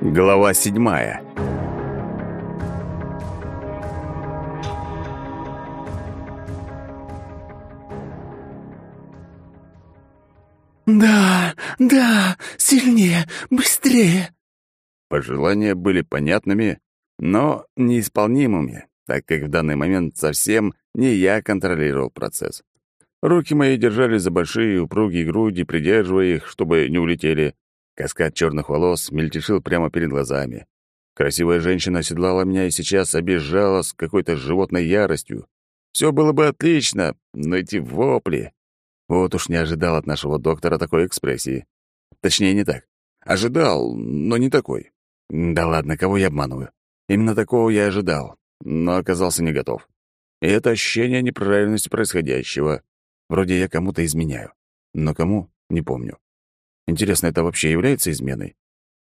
Глава седьмая. «Да, да, сильнее, быстрее!» Пожелания были понятными, но неисполнимыми, так как в данный момент совсем не я контролировал процесс. Руки мои держали за большие упругие груди, придерживая их, чтобы не улетели. Каскад черных волос мельтешил прямо перед глазами. Красивая женщина оседлала меня и сейчас обижала с какой-то животной яростью. Все было бы отлично, но эти вопли... Вот уж не ожидал от нашего доктора такой экспрессии. Точнее, не так. Ожидал, но не такой. Да ладно, кого я обманываю? Именно такого я ожидал, но оказался не готов. И это ощущение неправильности происходящего. Вроде я кому-то изменяю. Но кому — не помню. Интересно, это вообще является изменой?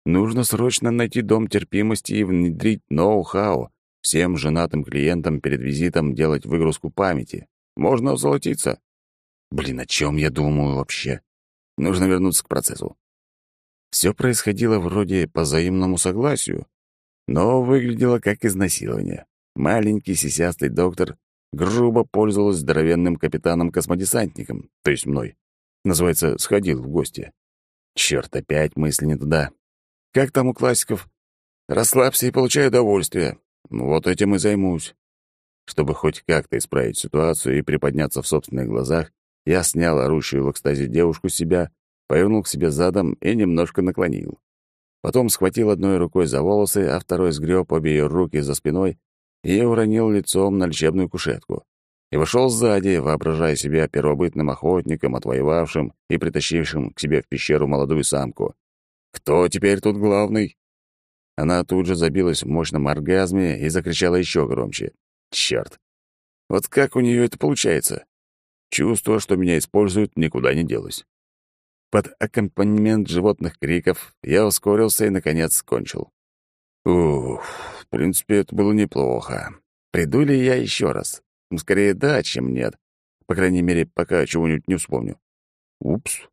Нужно срочно найти дом терпимости и внедрить ноу-хау. Всем женатым клиентам перед визитом делать выгрузку памяти. Можно озолотиться. Блин, о чем я думаю вообще? Нужно вернуться к процессу. Все происходило вроде по взаимному согласию, но выглядело как изнасилование. Маленький сисястый доктор грубо пользовалась здоровенным капитаном-космодесантником, то есть мной. Называется, сходил в гости. Черт, опять мысли не туда. Как там у классиков? Расслабься и получай удовольствие. Вот этим и займусь. Чтобы хоть как-то исправить ситуацию и приподняться в собственных глазах, я снял орущую в экстазе девушку с себя, повернул к себе задом и немножко наклонил. Потом схватил одной рукой за волосы, а второй сгреб обе ее руки за спиной и уронил лицом на лечебную кушетку. И вошел сзади, воображая себя первобытным охотником, отвоевавшим и притащившим к себе в пещеру молодую самку. Кто теперь тут главный? Она тут же забилась в мощном оргазме и закричала еще громче. Черт! Вот как у нее это получается? Чувство, что меня используют, никуда не делось. Под аккомпанемент животных криков я ускорился и, наконец, кончил. Ух, в принципе, это было неплохо. Приду ли я еще раз? Скорее да, чем нет. По крайней мере, пока чего-нибудь не вспомню. Упс.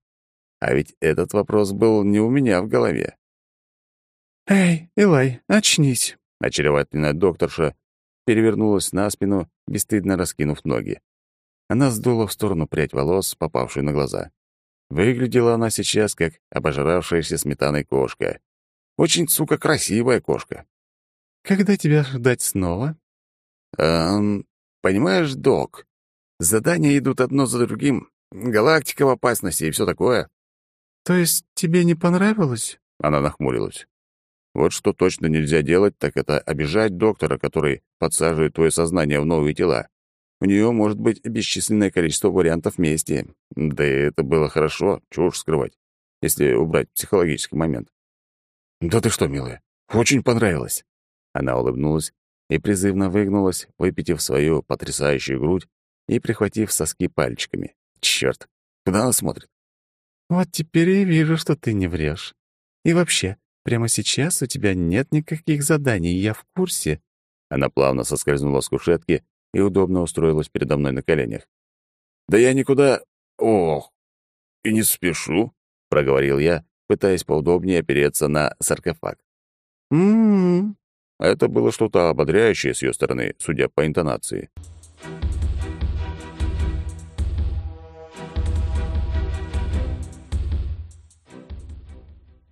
А ведь этот вопрос был не у меня в голове. «Эй, Илай, очнись!» Очаровательная докторша перевернулась на спину, бесстыдно раскинув ноги. Она сдула в сторону прядь волос, попавшую на глаза. Выглядела она сейчас как обожравшаяся сметаной кошка. Очень, сука, красивая кошка. «Когда тебя ждать снова?» «Эм, понимаешь, док, задания идут одно за другим. Галактика в опасности и все такое». «То есть тебе не понравилось?» Она нахмурилась. «Вот что точно нельзя делать, так это обижать доктора, который подсаживает твое сознание в новые тела. У нее может быть бесчисленное количество вариантов мести. Да и это было хорошо, чего уж скрывать, если убрать психологический момент. «Да ты что, милая, очень понравилось!» Она улыбнулась и призывно выгнулась, выпитив свою потрясающую грудь и прихватив соски пальчиками. Черт, куда она смотрит? «Вот теперь я вижу, что ты не врешь. И вообще, прямо сейчас у тебя нет никаких заданий, я в курсе». Она плавно соскользнула с кушетки и удобно устроилась передо мной на коленях. «Да я никуда... Ох, и не спешу», — проговорил я, пытаясь поудобнее опереться на саркофаг. «М-м-м». Это было что-то ободряющее с ее стороны, судя по интонации.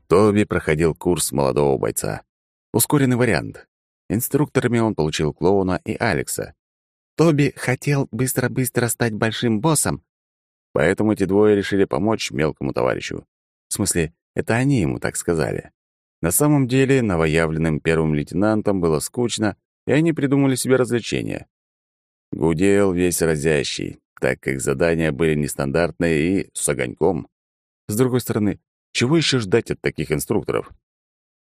Тоби проходил курс молодого бойца. Ускоренный вариант. Инструкторами он получил клоуна и Алекса. Тоби хотел быстро-быстро стать большим боссом. Поэтому эти двое решили помочь мелкому товарищу. В смысле, это они ему так сказали. На самом деле, новоявленным первым лейтенантам было скучно, и они придумали себе развлечения. Гудел весь разящий, так как задания были нестандартные и с огоньком. С другой стороны, чего еще ждать от таких инструкторов?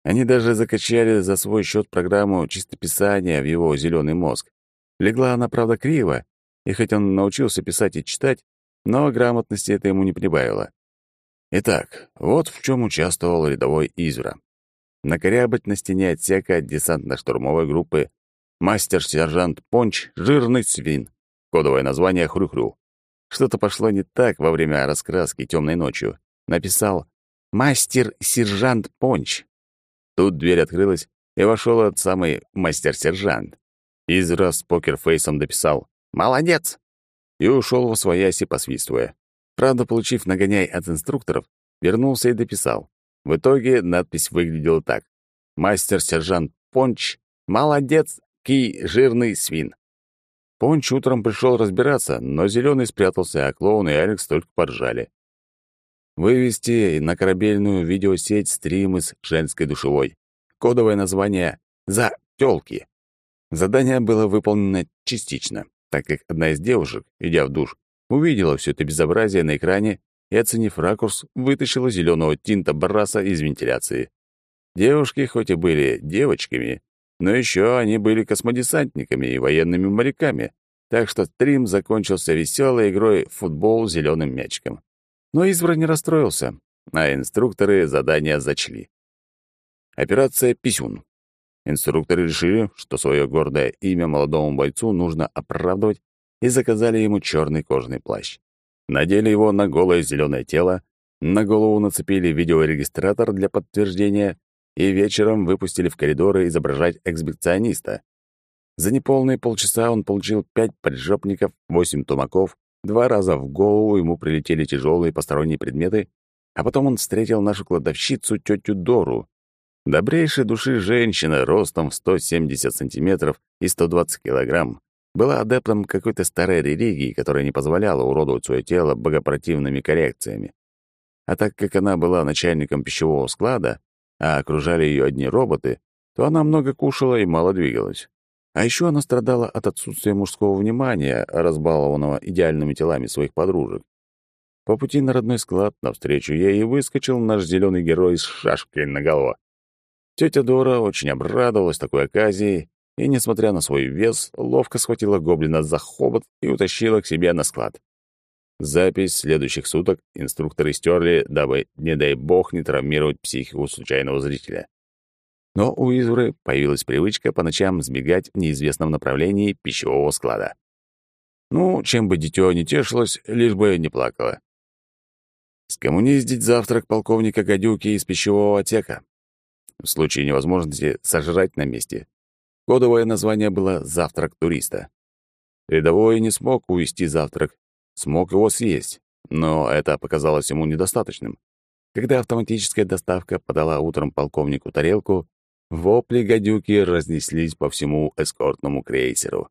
Они даже закачали за свой счет программу чистописания в его зеленый мозг. Легла она, правда, криво, и хоть он научился писать и читать, но грамотности это ему не прибавило. Итак, вот в чем участвовал рядовой Изра. Накорябать на стене отсека десантно-штурмовой группы мастер-сержант Понч «Жирный свин». Кодовое название «Хрю-хрю». Что-то пошло не так во время раскраски темной ночью. Написал «Мастер-сержант Понч». Тут дверь открылась, и вошел этот самый мастер-сержант. Из раз покерфейсом дописал «Молодец!» и ушел во свояси, посвистывая. Правда, получив нагоняй от инструкторов, вернулся и дописал. В итоге надпись выглядела так. «Мастер-сержант Понч, молодец, ки, жирный свин». Понч утром пришел разбираться, но Зеленый спрятался, а клоун и Алекс только поржали. Вывести на корабельную видеосеть стримы с женской душевой. Кодовое название «За тёлки». Задание было выполнено частично, так как одна из девушек, идя в душ, увидела все это безобразие на экране и, оценив ракурс, вытащила зеленого тинта бараса из вентиляции. Девушки хоть и были девочками, но еще они были космодесантниками и военными моряками, так что стрим закончился веселой игрой в футбол зеленым мячиком. Но Извор не расстроился, а инструкторы задание зачли. Операция «Писюн». Инструкторы решили, что свое гордое имя молодому бойцу нужно оправдывать, и заказали ему черный кожаный плащ. Надели его на голое зеленое тело, на голову нацепили видеорегистратор для подтверждения и вечером выпустили в коридоры изображать эксбициониста. За неполные полчаса он получил пять поджопников, восемь тумаков, два раза в голову ему прилетели тяжелые посторонние предметы, а потом он встретил нашу кладовщицу тетю Дору. Добрейшей души женщина ростом в 170 сантиметров и 120 килограмм была адептом какой-то старой религии, которая не позволяла уродовать свое тело богопротивными коррекциями. А так как она была начальником пищевого склада, а окружали ее одни роботы, то она много кушала и мало двигалась. А еще она страдала от отсутствия мужского внимания, разбалованного идеальными телами своих подружек. По пути на родной склад навстречу ей и выскочил наш зеленый герой с шашкой наголо. Тетя Дора очень обрадовалась такой оказии и, несмотря на свой вес, ловко схватила гоблина за хобот и утащила к себе на склад. Запись следующих суток инструкторы стерли, дабы, не дай бог, не травмировать психику случайного зрителя. Но у Изуры появилась привычка по ночам сбегать в неизвестном направлении пищевого склада. Ну, чем бы дитё не тешилось, лишь бы не плакало. Скоммуниздить завтрак полковника Гадюки из пищевого отсека. В случае невозможности сожрать на месте. Кодовое название было «Завтрак туриста». Рядовой не смог увести завтрак, смог его съесть, но это показалось ему недостаточным. Когда автоматическая доставка подала утром полковнику тарелку, вопли гадюки разнеслись по всему эскортному крейсеру.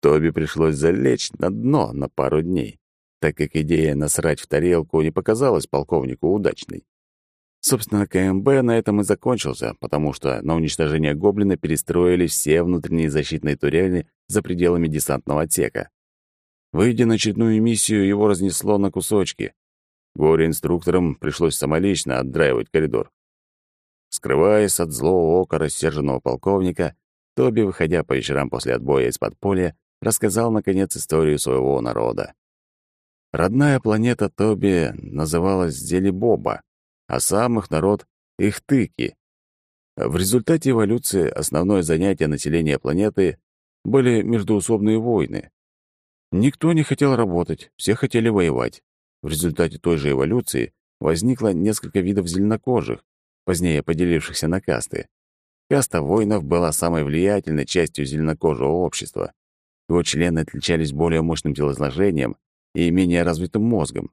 Тоби пришлось залечь на дно на пару дней, так как идея насрать в тарелку не показалась полковнику удачной. Собственно, КМБ на этом и закончился, потому что на уничтожение гоблина перестроили все внутренние защитные турели за пределами десантного отсека. Выйдя на очередную миссию, его разнесло на кусочки. Горе-инструкторам пришлось самолично отдраивать коридор. Скрываясь от злого ока рассерженного полковника, Тоби, выходя по вечерам после отбоя из подполья, рассказал, наконец, историю своего народа. Родная планета Тоби называлась Зелебоба, а сам их народ — Ихтыки. В результате эволюции основное занятие населения планеты были междуусобные войны. Никто не хотел работать, все хотели воевать. В результате той же эволюции возникло несколько видов зеленокожих, позднее поделившихся на касты. Каста воинов была самой влиятельной частью зеленокожего общества. Его члены отличались более мощным телосложением и менее развитым мозгом.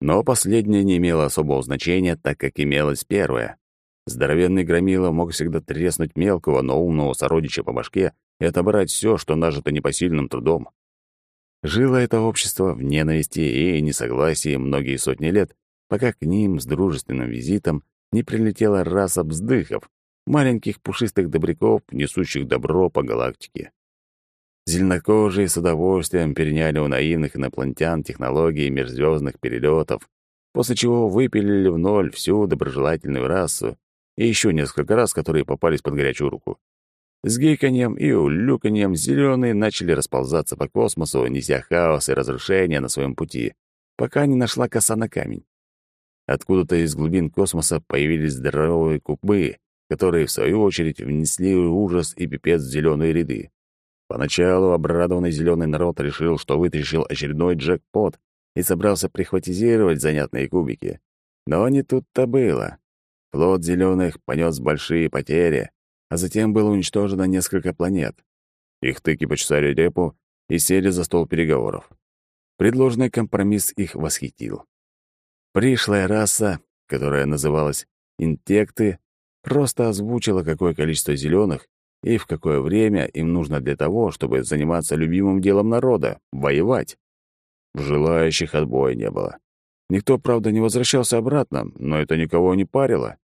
Но последнее не имело особого значения, так как имелось первое. Здоровенный громила мог всегда треснуть мелкого, но умного сородича по башке и отобрать все, что нажито непосильным трудом. Жило это общество в ненависти и несогласии многие сотни лет, пока к ним с дружественным визитом не прилетела раса бздыхов, маленьких пушистых добряков, несущих добро по галактике. Зеленокожие с удовольствием переняли у наивных инопланетян технологии межзвездных перелетов, после чего выпилили в ноль всю доброжелательную расу и еще несколько раз, которые попались под горячую руку. С гейканьем и улюканьем зеленые начали расползаться по космосу, неся хаос и разрушение на своем пути, пока не нашла коса на камень. Откуда-то из глубин космоса появились здоровые кубы, которые, в свою очередь, внесли ужас и пипец в зеленые ряды. Поначалу обрадованный зеленый народ решил, что вытащил очередной джекпот и собрался прихватизировать занятные кубики. Но не тут-то было. флот зеленых понес большие потери, а затем было уничтожено несколько планет. Их тыки почесали репу и сели за стол переговоров. Предложенный компромисс их восхитил. Пришлая раса, которая называлась «интекты», просто озвучила, какое количество зеленых и в какое время им нужно для того, чтобы заниматься любимым делом народа — воевать. Желающих отбоя не было. Никто, правда, не возвращался обратно, но это никого не парило.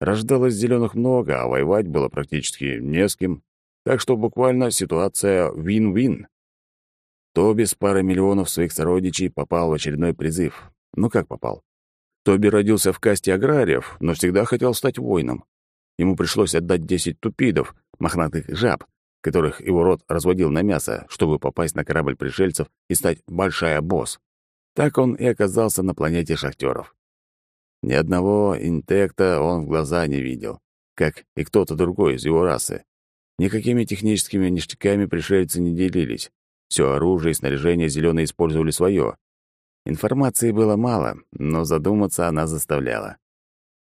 Рождалось зеленых много, а воевать было практически не с кем. Так что буквально ситуация вин-вин. Тоби с парой миллионов своих сородичей попал в очередной призыв. Ну как попал? Тоби родился в касте аграриев, но всегда хотел стать воином. Ему пришлось отдать 10 тупидов, мохнатых жаб, которых его род разводил на мясо, чтобы попасть на корабль пришельцев и стать большая босс. Так он и оказался на планете шахтеров. Ни одного интекта он в глаза не видел, как и кто-то другой из его расы. Никакими техническими ништяками пришельцы не делились. Все оружие и снаряжение зеленые использовали свое. Информации было мало, но задуматься она заставляла.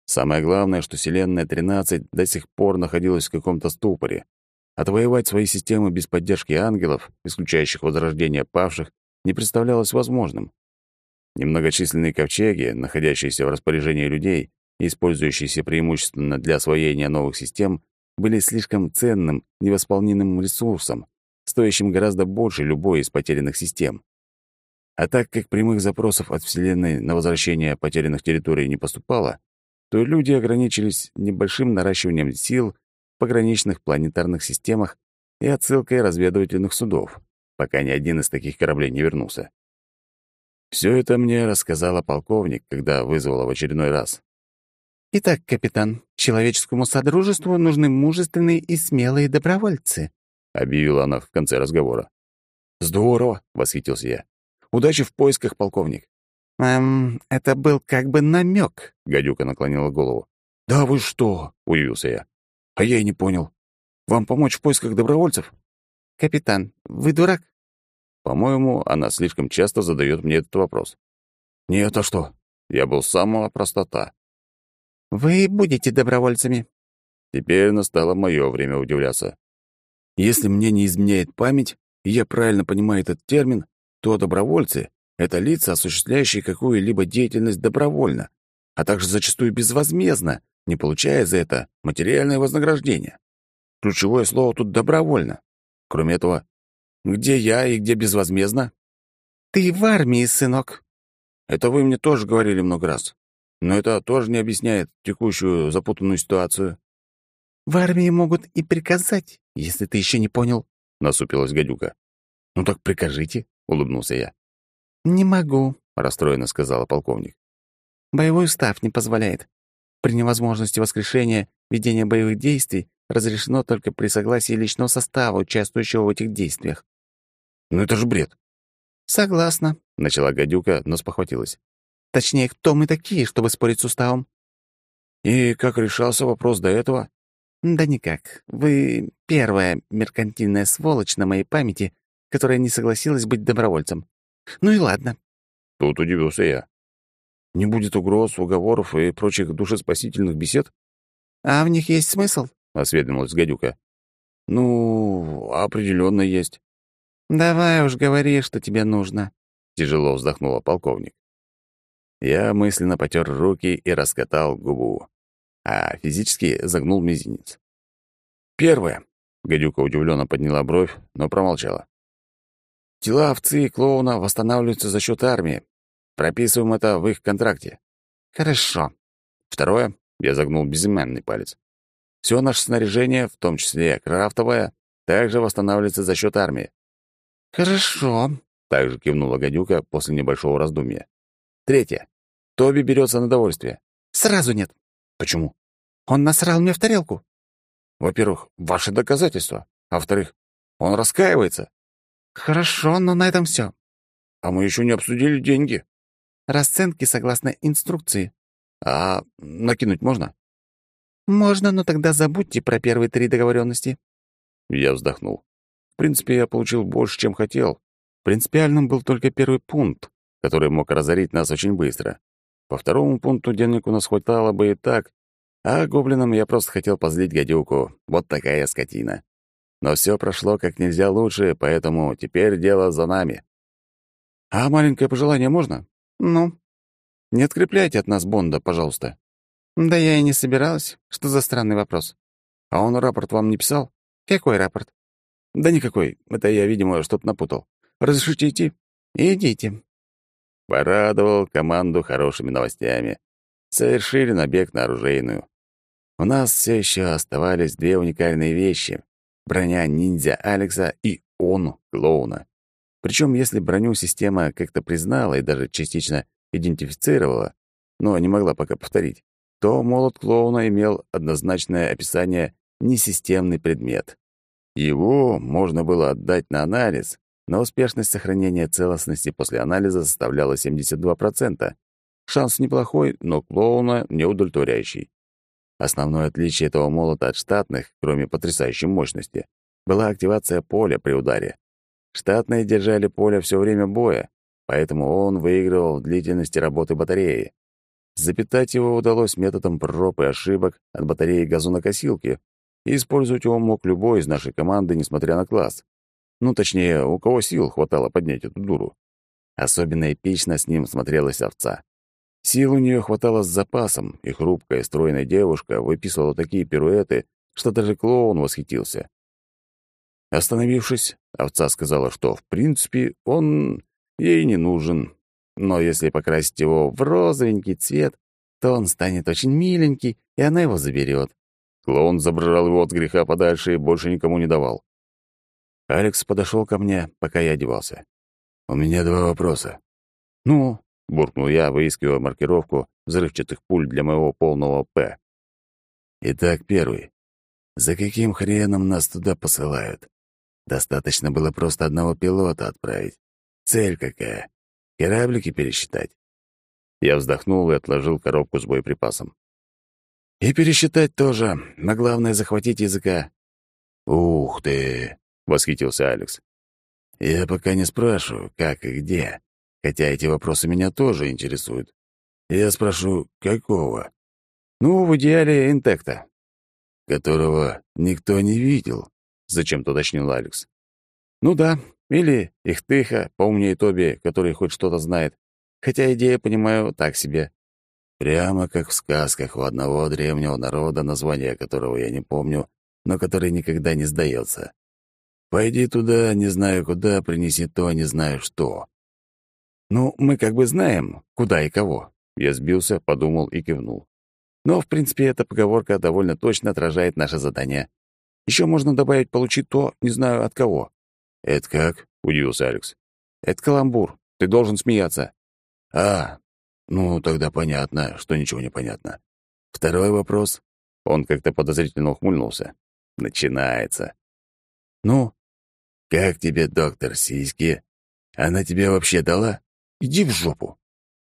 Самое главное, что Вселенная-13 до сих пор находилась в каком-то ступоре. Отвоевать свои системы без поддержки ангелов, исключающих возрождение павших, не представлялось возможным. Немногочисленные ковчеги, находящиеся в распоряжении людей и использующиеся преимущественно для освоения новых систем, были слишком ценным, невосполнимым ресурсом, стоящим гораздо больше любой из потерянных систем. А так как прямых запросов от Вселенной на возвращение потерянных территорий не поступало, то люди ограничились небольшим наращиванием сил в пограничных планетарных системах и отсылкой разведывательных судов, пока ни один из таких кораблей не вернулся. Все это мне рассказала полковник, когда вызвала в очередной раз. «Итак, капитан, человеческому содружеству нужны мужественные и смелые добровольцы», — объявила она в конце разговора. «Здорово!» — восхитился я. «Удачи в поисках, полковник!» «Эм, это был как бы намек. гадюка наклонила голову. «Да вы что?» — удивился я. «А я и не понял. Вам помочь в поисках добровольцев?» «Капитан, вы дурак?» По-моему, она слишком часто задает мне этот вопрос. «Нет, а что?» Я был самого простота. «Вы будете добровольцами». Теперь настало мое время удивляться. Если мне не изменяет память, и я правильно понимаю этот термин, то добровольцы — это лица, осуществляющие какую-либо деятельность добровольно, а также зачастую безвозмездно, не получая за это материальное вознаграждение. Ключевое слово тут «добровольно». Кроме этого, где я и где безвозмездно? Ты в армии, сынок. Это вы мне тоже говорили много раз. Но это тоже не объясняет текущую запутанную ситуацию. В армии могут и приказать, если ты еще не понял, насупилась гадюка. Ну так прикажите, улыбнулся я. Не могу, расстроенно сказала полковник. Боевой устав не позволяет. При невозможности воскрешения ведения боевых действий разрешено только при согласии личного состава, участвующего в этих действиях. Ну это же бред. Согласна, начала гадюка, но спохватилась. Точнее, кто мы такие, чтобы спорить с уставом? И как решался вопрос до этого? Да никак. Вы первая меркантильная сволочь на моей памяти, которая не согласилась быть добровольцем. Ну и ладно. Тут удивился я. Не будет угроз, уговоров и прочих душеспасительных бесед? А в них есть смысл? осведомилась гадюка. Ну, определенно есть. «Давай уж говори, что тебе нужно», — тяжело вздохнула полковник. Я мысленно потер руки и раскатал губу, а физически загнул мизинец. «Первое», — гадюка удивленно подняла бровь, но промолчала. «Тела овцы и клоуна восстанавливаются за счет армии. Прописываем это в их контракте». «Хорошо». Второе, — я загнул безымянный палец. Все наше снаряжение, в том числе крафтовое, также восстанавливается за счет армии. «Хорошо», — также кивнула гадюка после небольшого раздумья. «Третье. Тоби берется на довольствие». «Сразу нет». «Почему?» «Он насрал мне в тарелку». «Во-первых, ваши доказательства. А во-вторых, он раскаивается». «Хорошо, но на этом все. «А мы еще не обсудили деньги». «Расценки согласно инструкции». «А накинуть можно?» «Можно, но тогда забудьте про первые три договоренности». Я вздохнул принципе, я получил больше, чем хотел. Принципиальным был только первый пункт, который мог разорить нас очень быстро. По второму пункту денег у нас хватало бы и так, А гоблинам я просто хотел позлить гадюку. Вот такая скотина. Но все прошло как нельзя лучше, поэтому теперь дело за нами. А маленькое пожелание можно? Ну? Не открепляйте от нас Бонда, пожалуйста. Да я и не собиралась. Что за странный вопрос? А он рапорт вам не писал? Какой рапорт? Да никакой. Это я, видимо, что-то напутал. Разрешите идти? Идите. Порадовал команду хорошими новостями. Совершили набег на оружейную. У нас все еще оставались две уникальные вещи — броня ниндзя Алекса и он, клоуна. Причем, если броню система как-то признала и даже частично идентифицировала, но не могла пока повторить, то молот клоуна имел однозначное описание «несистемный предмет». Его можно было отдать на анализ, но успешность сохранения целостности после анализа составляла 72%. Шанс неплохой, но клоуна неудовлетворяющий. Основное отличие этого молота от штатных, кроме потрясающей мощности, была активация поля при ударе. Штатные держали поле все время боя, поэтому он выигрывал в длительности работы батареи. Запитать его удалось методом проб и ошибок от батареи газонокосилки, и использовать его мог любой из нашей команды, несмотря на класс. Ну, точнее, у кого сил хватало поднять эту дуру. Особенно эпично с ним смотрелась овца. Сил у нее хватало с запасом, и хрупкая, стройная девушка выписывала такие пируэты, что даже клоун восхитился. Остановившись, овца сказала, что, в принципе, он ей не нужен, но если покрасить его в розовенький цвет, то он станет очень миленький, и она его заберет. Клоун забрал его от греха подальше и больше никому не давал. Алекс подошел ко мне, пока я одевался. «У меня два вопроса». «Ну?» — буркнул я, выискивая маркировку взрывчатых пуль для моего полного «П». «Итак, первый. За каким хреном нас туда посылают? Достаточно было просто одного пилота отправить. Цель какая? Кораблики пересчитать?» Я вздохнул и отложил коробку с боеприпасом. «И пересчитать тоже, но главное — захватить языка». «Ух ты!» восхитился Алекс. «Я пока не спрашиваю, как и где, хотя эти вопросы меня тоже интересуют. Я спрошу, какого?» «Ну, в идеале интекта». «Которого никто не видел», — зачем-то уточнил Алекс. «Ну да, или Ихтыха, поумнее Тоби, который хоть что-то знает. Хотя идея, понимаю, так себе». Прямо как в сказках у одного древнего народа, название которого я не помню, но который никогда не сдается. Пойди туда, не знаю куда, принеси то, не знаю что. Ну, мы как бы знаем, куда и кого. Я сбился, подумал и кивнул. Но, в принципе, эта поговорка довольно точно отражает наше задание. Еще можно добавить «получи то, не знаю от кого». «Это как?» — удивился Алекс. «Это каламбур. Ты должен смеяться». «А, ну, тогда понятно, что ничего не понятно. Второй вопрос». Он как-то подозрительно ухмыльнулся. «Начинается». «Ну?» «Как тебе, доктор Сиськи? Она тебе вообще дала?» «Иди в жопу!»